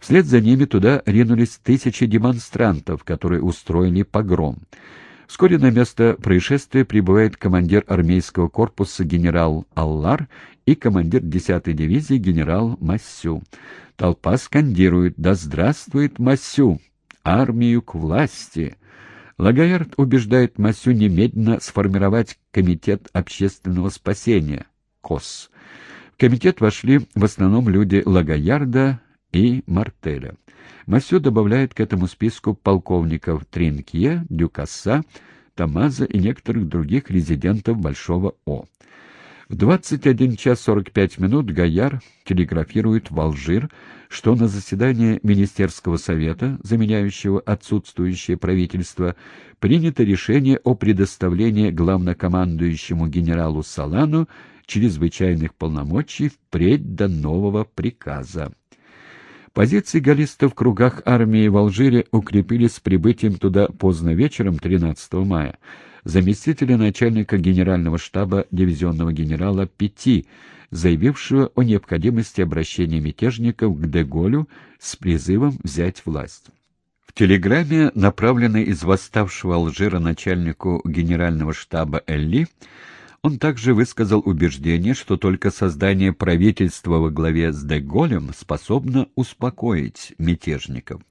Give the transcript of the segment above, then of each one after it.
Вслед за ними туда ринулись тысячи демонстрантов, которые устроили погром. Вскоре на место происшествия прибывает командир армейского корпуса генерал Аллар и командир 10-й дивизии генерал Массю. Толпа скандирует «Да здравствует Массю! Армию к власти!» Лагаярд убеждает Масю немедленно сформировать Комитет общественного спасения, КОС. В комитет вошли в основном люди Лагаярда и Мартеля. Масю добавляет к этому списку полковников Тринкье, Дюкасса, Тамаза и некоторых других резидентов Большого О. В 21 час 45 минут Гаяр телеграфирует в Алжир, что на заседании Министерского совета, заменяющего отсутствующее правительство, принято решение о предоставлении главнокомандующему генералу Салану чрезвычайных полномочий впредь до нового приказа. Позиции галлистов в кругах армии в Алжире укрепились с прибытием туда поздно вечером 13 мая заместителя начальника генерального штаба дивизионного генерала Пяти, заявившего о необходимости обращения мятежников к Деголю с призывом взять власть. В телеграмме, направленной из восставшего Алжира начальнику генерального штаба Элли, он также высказал убеждение, что только создание правительства во главе с Деголем способно успокоить мятежников.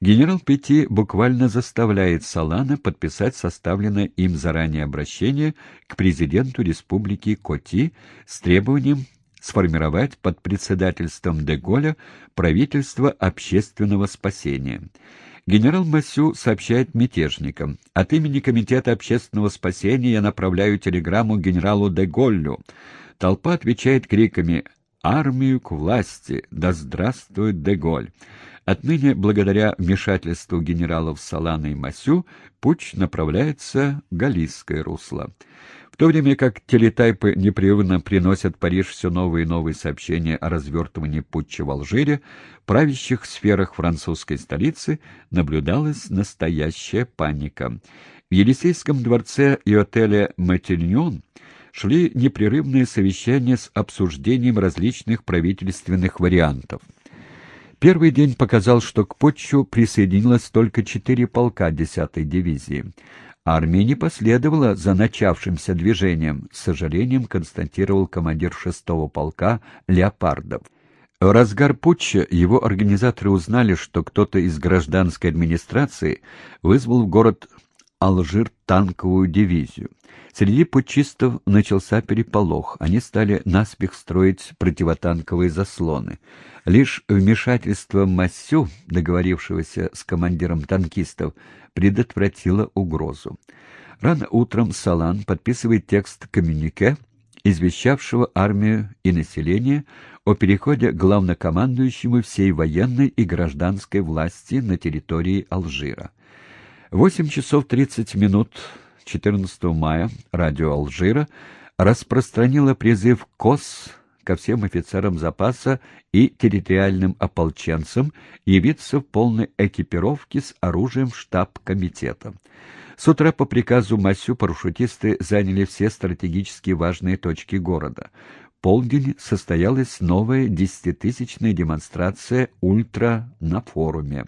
Генерал Пети буквально заставляет Салана подписать составленное им заранее обращение к президенту республики Коти с требованием сформировать под председательством Деголя правительство общественного спасения. Генерал Масю сообщает мятежникам. От имени Комитета общественного спасения я направляю телеграмму генералу Деголлю. Толпа отвечает криками «Армию к власти! Да здравствует Деголь!» Отныне, благодаря вмешательству генералов Салана и Масю, путь направляется в Галийское русло. В то время как телетайпы непрерывно приносят Париж все новые и новые сообщения о развертывании путча в Алжире, в правящих сферах французской столицы наблюдалась настоящая паника. В Елисейском дворце и отеле «Матильон» шли непрерывные совещания с обсуждением различных правительственных вариантов. Первый день показал, что к Потчу присоединилось только четыре полка 10-й дивизии. Армия не последовала за начавшимся движением, с сожалением констатировал командир 6-го полка Леопардов. В разгар путча его организаторы узнали, что кто-то из гражданской администрации вызвал в город Алжир танковую дивизию. Среди путчистов начался переполох. Они стали наспех строить противотанковые заслоны. Лишь вмешательство Массю, договорившегося с командиром танкистов, предотвратило угрозу. Рано утром Салан подписывает текст коммюнике, извещавшего армию и население о переходе главнокомандующему всей военной и гражданской власти на территории Алжира. 8 часов 30 минут 14 мая радио Алжира распространило призыв КОС ко всем офицерам запаса и территориальным ополченцам явиться в полной экипировке с оружием в штаб комитета. С утра по приказу Масю парашютисты заняли все стратегически важные точки города. полдень состоялась новая десятитысячная демонстрация «Ультра» на форуме.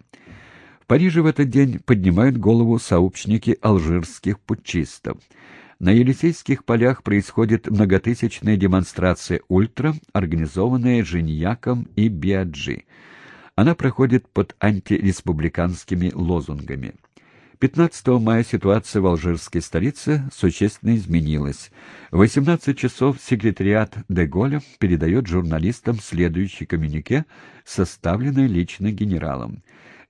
Париже в этот день поднимают голову сообщники алжирских путчистов. На Елисейских полях происходит многотысячная демонстрация «Ультра», организованная Женьяком и Биаджи. Она проходит под антиреспубликанскими лозунгами. 15 мая ситуация в алжирской столице существенно изменилась. В 18 часов секретариат Деголя передает журналистам следующий коммюнике, составленный лично генералом.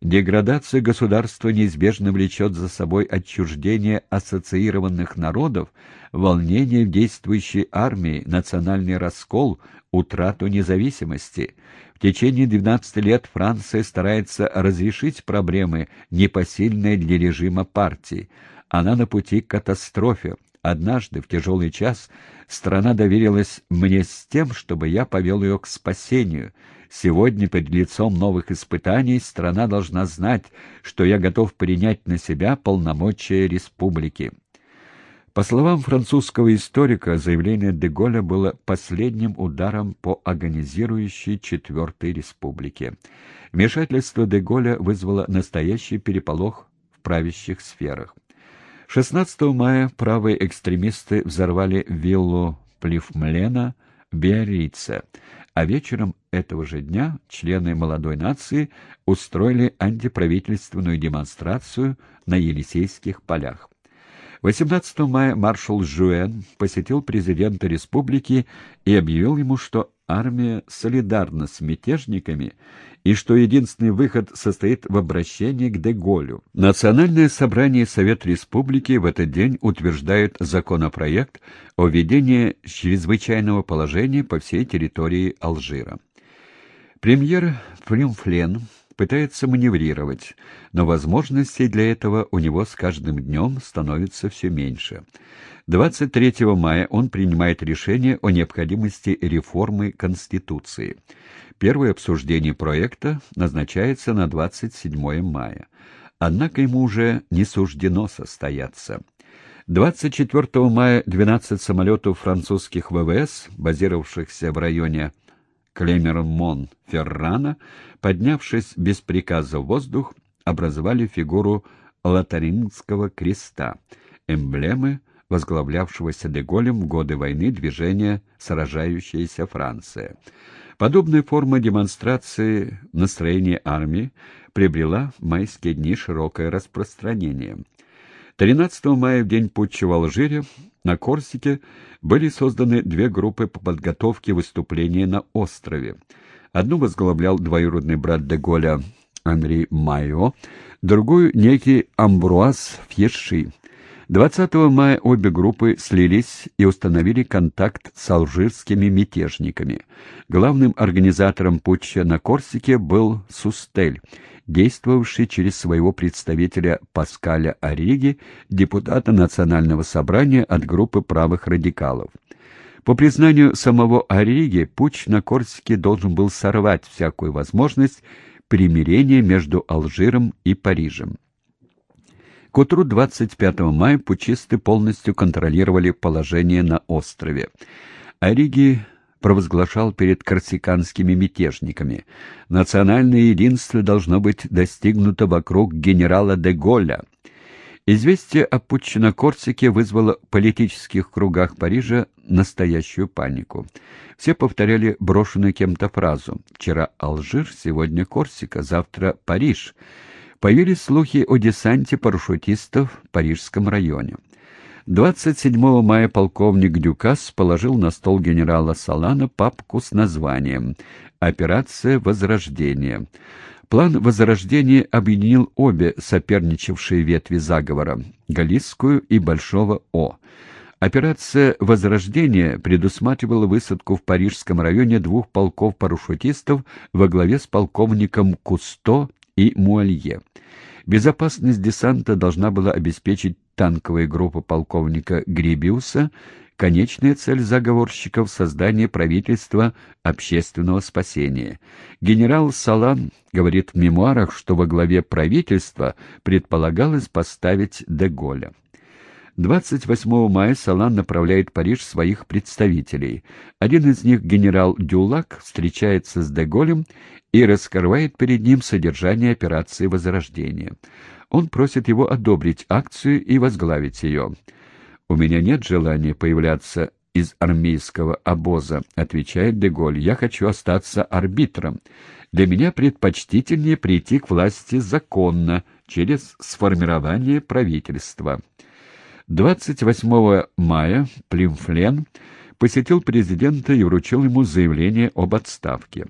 Деградация государства неизбежно влечет за собой отчуждение ассоциированных народов, волнение в действующей армии, национальный раскол, утрату независимости. В течение 12 лет Франция старается разрешить проблемы, непосильные для режима партии. Она на пути к катастрофе. Однажды, в тяжелый час, страна доверилась мне с тем, чтобы я повел ее к спасению — Сегодня, перед лицом новых испытаний, страна должна знать, что я готов принять на себя полномочия республики. По словам французского историка, заявление Деголя было последним ударом по агонизирующей Четвертой Республике. Вмешательство Деголя вызвало настоящий переполох в правящих сферах. 16 мая правые экстремисты взорвали виллу Плифмлена в Биаррице, а вечером этого же дня члены молодой нации устроили антиправительственную демонстрацию на Елисейских полях. 18 мая маршал Жуэн посетил президента республики и объявил ему, что армия солидарна с мятежниками и что единственный выход состоит в обращении к Деголю. Национальное собрание Совет Республики в этот день утверждает законопроект о введении чрезвычайного положения по всей территории Алжира. Премьер Флюмфлен пытается маневрировать, но возможностей для этого у него с каждым днем становится все меньше. 23 мая он принимает решение о необходимости реформы Конституции. Первое обсуждение проекта назначается на 27 мая. Однако ему уже не суждено состояться. 24 мая 12 самолетов французских ВВС, базировавшихся в районе Клемермон-Феррана, поднявшись без приказа в воздух, образовали фигуру Лотарингского креста, эмблемы, возглавлявшегося Деголем в годы войны движения «Сражающаяся Франция». Подобная форма демонстрации настроения армии приобрела в майские дни широкое распространение. 13 мая, в день путча в Алжире, на Корсике были созданы две группы по подготовке выступления на острове. Одну возглавлял двоюродный брат Деголя Анри Майо, другую — некий Амбруаз Фьеши. 20 мая обе группы слились и установили контакт с алжирскими мятежниками. Главным организатором путча на Корсике был Сустель, действовавший через своего представителя Паскаля Ориги, депутата Национального собрания от группы правых радикалов. По признанию самого Ориги, путч на Корсике должен был сорвать всякую возможность примирения между Алжиром и Парижем. К утру 25 мая путчисты полностью контролировали положение на острове. Ориги провозглашал перед корсиканскими мятежниками. Национальное единство должно быть достигнуто вокруг генерала де Голля. Известие о путче на Корсике вызвало в политических кругах Парижа настоящую панику. Все повторяли брошенную кем-то фразу «Вчера Алжир, сегодня Корсика, завтра Париж». Появились слухи о десанте парашютистов в Парижском районе. 27 мая полковник Дюкас положил на стол генерала Салана папку с названием «Операция Возрождения». План Возрождения объединил обе соперничавшие ветви заговора — Галисскую и Большого О. Операция Возрождения предусматривала высадку в Парижском районе двух полков парашютистов во главе с полковником Кусто и Муалье. Безопасность десанта должна была обеспечить танковая группа полковника Грибиуса, конечная цель заговорщиков — создание правительства общественного спасения. Генерал Салан говорит в мемуарах, что во главе правительства предполагалось поставить Деголя. 28 мая Салан направляет в Париж своих представителей. Один из них, генерал Дюлак, встречается с Деголем и раскрывает перед ним содержание операции Возрождения. Он просит его одобрить акцию и возглавить ее. «У меня нет желания появляться из армейского обоза», — отвечает Деголь. «Я хочу остаться арбитром. Для меня предпочтительнее прийти к власти законно, через сформирование правительства». 28 мая Плимфлен посетил президента и вручил ему заявление об отставке.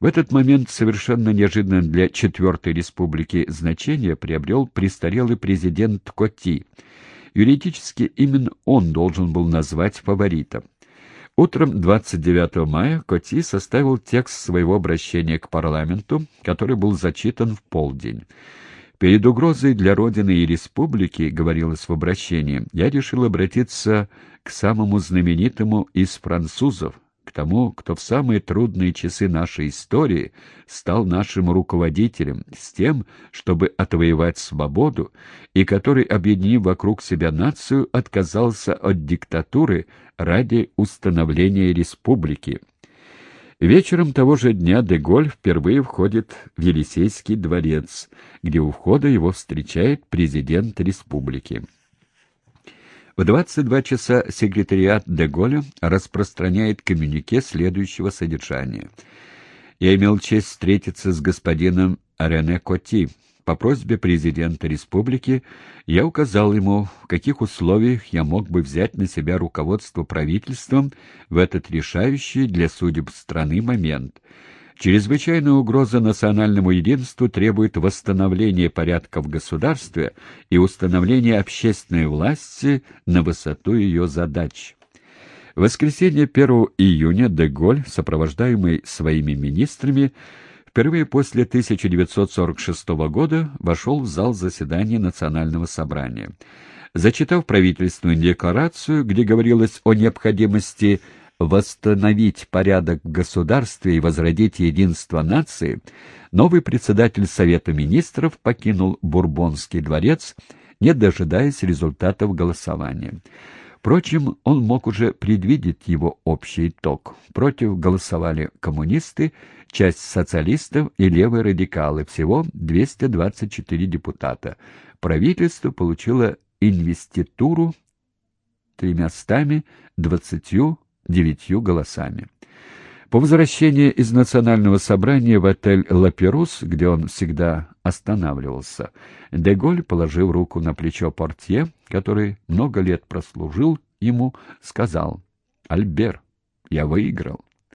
В этот момент совершенно неожиданно для Четвертой Республики значение приобрел престарелый президент Коти. Юридически именно он должен был назвать фаворита. Утром 29 мая Коти составил текст своего обращения к парламенту, который был зачитан в полдень. Перед угрозой для Родины и Республики, говорилось в обращении, я решил обратиться к самому знаменитому из французов, к тому, кто в самые трудные часы нашей истории стал нашим руководителем, с тем, чтобы отвоевать свободу, и который, объединив вокруг себя нацию, отказался от диктатуры ради установления республики. Вечером того же дня Деголь впервые входит в Елисейский дворец, где у входа его встречает президент республики. В 22 часа секретариат Деголя распространяет коммюнике следующего содержания. «Я имел честь встретиться с господином Рене Коти. По просьбе президента республики я указал ему, в каких условиях я мог бы взять на себя руководство правительством в этот решающий для судеб страны момент». Чрезвычайная угроза национальному единству требует восстановления порядка в государстве и установления общественной власти на высоту ее задач. В воскресенье 1 июня Деголь, сопровождаемый своими министрами, впервые после 1946 года вошел в зал заседания Национального собрания. Зачитав правительственную декларацию, где говорилось о необходимости восстановить порядок в государстве и возродить единство нации, новый председатель Совета министров покинул Бурбонский дворец, не дожидаясь результатов голосования. Впрочем, он мог уже предвидеть его общий итог. Против голосовали коммунисты, часть социалистов и левые радикалы, всего 224 депутата. Правительство получило инвеституру тремястами двадцатью девятью голосами. По возвращении из национального собрания в отель «Лаперус», где он всегда останавливался, Деголь, положив руку на плечо портье, который много лет прослужил ему, сказал «Альбер, я выиграл».